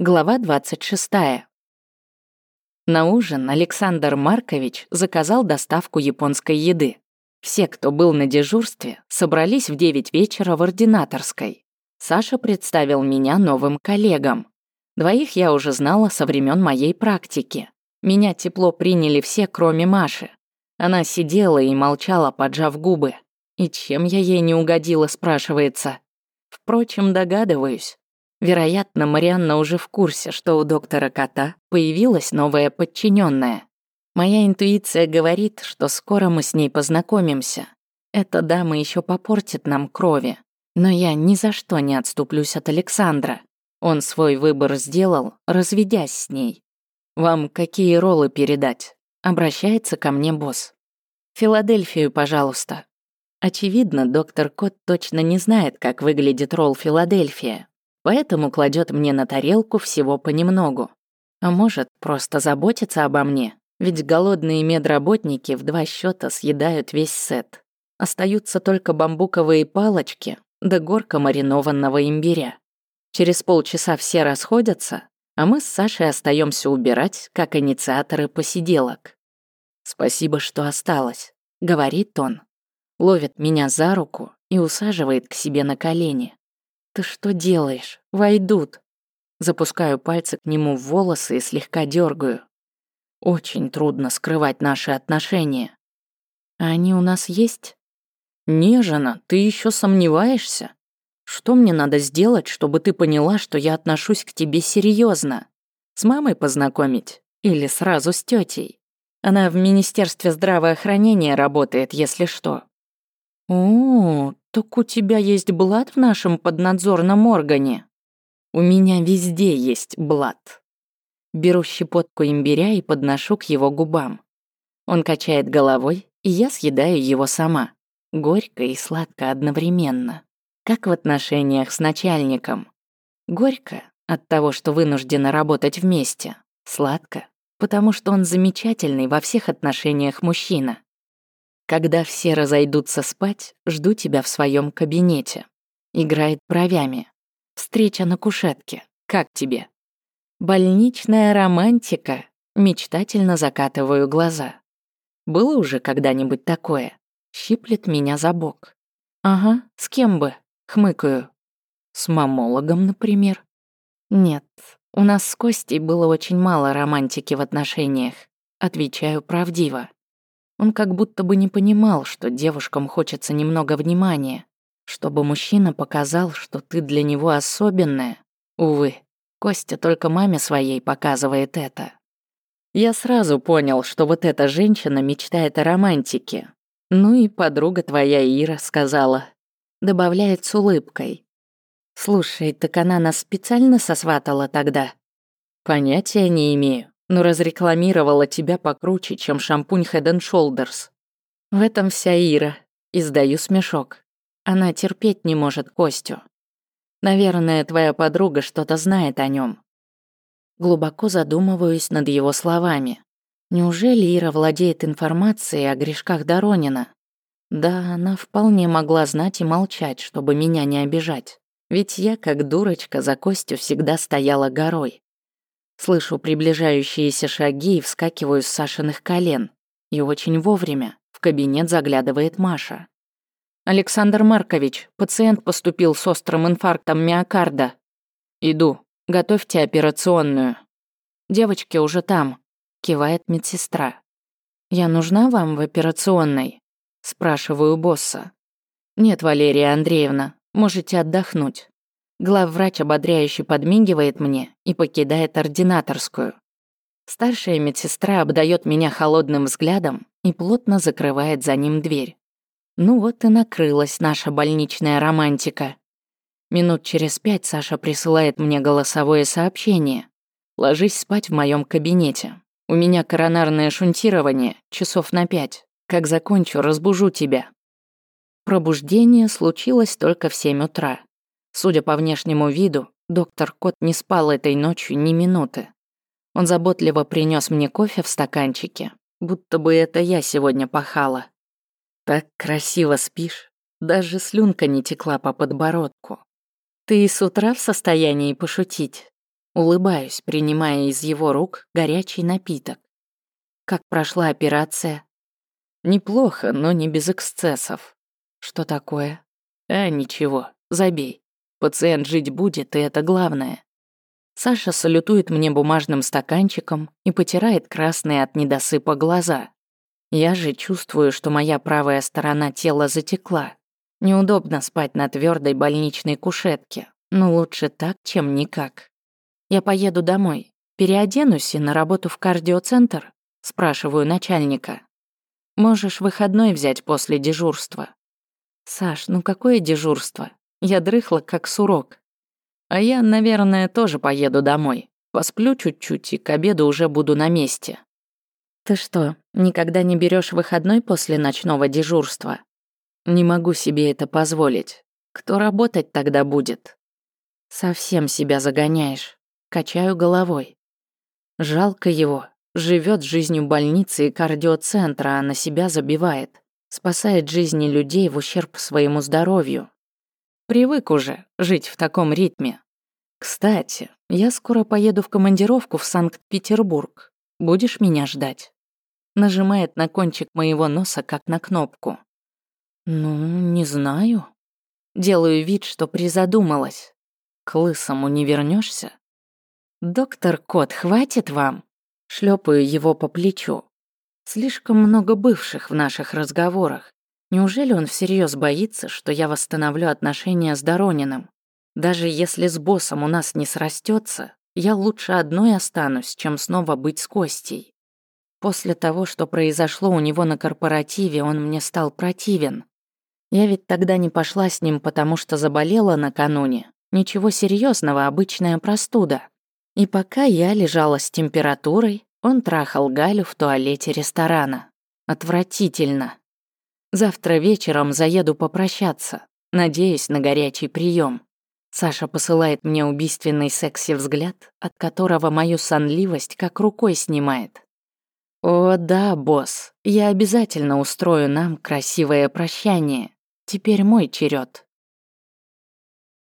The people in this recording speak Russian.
Глава 26. На ужин Александр Маркович заказал доставку японской еды. Все, кто был на дежурстве, собрались в 9 вечера в ординаторской. Саша представил меня новым коллегам. Двоих я уже знала со времен моей практики. Меня тепло приняли все, кроме Маши. Она сидела и молчала, поджав губы. И чем я ей не угодила, спрашивается. Впрочем, догадываюсь. Вероятно, Марианна уже в курсе, что у доктора кота появилась новая подчиненная. Моя интуиция говорит, что скоро мы с ней познакомимся. Эта дама еще попортит нам крови. Но я ни за что не отступлюсь от Александра. Он свой выбор сделал, разведясь с ней. «Вам какие роллы передать?» Обращается ко мне босс. «Филадельфию, пожалуйста». Очевидно, доктор Кот точно не знает, как выглядит ролл Филадельфия, поэтому кладет мне на тарелку всего понемногу. А может, просто заботится обо мне, ведь голодные медработники в два счета съедают весь сет. Остаются только бамбуковые палочки да горка маринованного имбиря. Через полчаса все расходятся, а мы с Сашей остаемся убирать, как инициаторы посиделок. «Спасибо, что осталось», — говорит он. Ловит меня за руку и усаживает к себе на колени. «Ты что делаешь? Войдут!» Запускаю пальцы к нему в волосы и слегка дергаю. Очень трудно скрывать наши отношения. А они у нас есть? Нежена, ты еще сомневаешься? Что мне надо сделать, чтобы ты поняла, что я отношусь к тебе серьезно? С мамой познакомить? Или сразу с тетей? Она в Министерстве здравоохранения работает, если что. О, так у тебя есть блат в нашем поднадзорном органе? У меня везде есть блат. Беру щепотку имбиря и подношу к его губам. Он качает головой, и я съедаю его сама. Горько и сладко одновременно. Как в отношениях с начальником. Горько от того, что вынуждена работать вместе. Сладко, потому что он замечательный во всех отношениях мужчина. Когда все разойдутся спать, жду тебя в своем кабинете. Играет бровями. Встреча на кушетке. Как тебе? Больничная романтика. Мечтательно закатываю глаза. Было уже когда-нибудь такое? Щиплет меня за бок. Ага, с кем бы? Хмыкаю. С мамологом, например. Нет, у нас с Костей было очень мало романтики в отношениях. Отвечаю правдиво. Он как будто бы не понимал, что девушкам хочется немного внимания, чтобы мужчина показал, что ты для него особенная. Увы, Костя только маме своей показывает это. Я сразу понял, что вот эта женщина мечтает о романтике. Ну и подруга твоя Ира сказала. Добавляет с улыбкой. Слушай, так она нас специально сосватала тогда? Понятия не имею но разрекламировала тебя покруче, чем шампунь Head and Shoulders. В этом вся Ира. Издаю смешок. Она терпеть не может Костю. Наверное, твоя подруга что-то знает о нем. Глубоко задумываюсь над его словами. Неужели Ира владеет информацией о грешках Доронина? Да, она вполне могла знать и молчать, чтобы меня не обижать. Ведь я, как дурочка, за Костю всегда стояла горой. Слышу приближающиеся шаги и вскакиваю с Сашиных колен. И очень вовремя в кабинет заглядывает Маша. «Александр Маркович, пациент поступил с острым инфарктом миокарда. Иду, готовьте операционную. Девочки уже там», — кивает медсестра. «Я нужна вам в операционной?» — спрашиваю босса. «Нет, Валерия Андреевна, можете отдохнуть». Главврач ободряюще подмигивает мне и покидает ординаторскую. Старшая медсестра обдает меня холодным взглядом и плотно закрывает за ним дверь. Ну вот и накрылась наша больничная романтика. Минут через пять Саша присылает мне голосовое сообщение. «Ложись спать в моем кабинете. У меня коронарное шунтирование, часов на пять. Как закончу, разбужу тебя». Пробуждение случилось только в семь утра. Судя по внешнему виду, доктор Кот не спал этой ночью ни минуты. Он заботливо принес мне кофе в стаканчике, будто бы это я сегодня пахала. Так красиво спишь, даже слюнка не текла по подбородку. Ты и с утра в состоянии пошутить? Улыбаюсь, принимая из его рук горячий напиток. Как прошла операция? Неплохо, но не без эксцессов. Что такое? А, ничего, забей. Пациент жить будет, и это главное. Саша салютует мне бумажным стаканчиком и потирает красные от недосыпа глаза. Я же чувствую, что моя правая сторона тела затекла. Неудобно спать на твердой больничной кушетке, но лучше так, чем никак. Я поеду домой, переоденусь и на работу в кардиоцентр, спрашиваю начальника. Можешь выходной взять после дежурства. Саш, ну какое дежурство? Я дрыхла, как сурок. А я, наверное, тоже поеду домой. Посплю чуть-чуть и к обеду уже буду на месте. Ты что, никогда не берешь выходной после ночного дежурства? Не могу себе это позволить. Кто работать тогда будет? Совсем себя загоняешь. Качаю головой. Жалко его. Живет жизнью больницы и кардиоцентра, а на себя забивает. Спасает жизни людей в ущерб своему здоровью. Привык уже жить в таком ритме. Кстати, я скоро поеду в командировку в Санкт-Петербург. Будешь меня ждать? Нажимает на кончик моего носа, как на кнопку. Ну, не знаю. Делаю вид, что призадумалась. К лысому не вернешься? «Доктор Кот, хватит вам?» Шлепаю его по плечу. Слишком много бывших в наших разговорах. Неужели он всерьез боится, что я восстановлю отношения с Дорониным? Даже если с боссом у нас не срастется, я лучше одной останусь, чем снова быть с Костей. После того, что произошло у него на корпоративе, он мне стал противен. Я ведь тогда не пошла с ним, потому что заболела накануне. Ничего серьезного, обычная простуда. И пока я лежала с температурой, он трахал Галю в туалете ресторана. Отвратительно. Завтра вечером заеду попрощаться, надеюсь на горячий прием. Саша посылает мне убийственный секси-взгляд, от которого мою сонливость как рукой снимает. «О да, босс, я обязательно устрою нам красивое прощание. Теперь мой черед.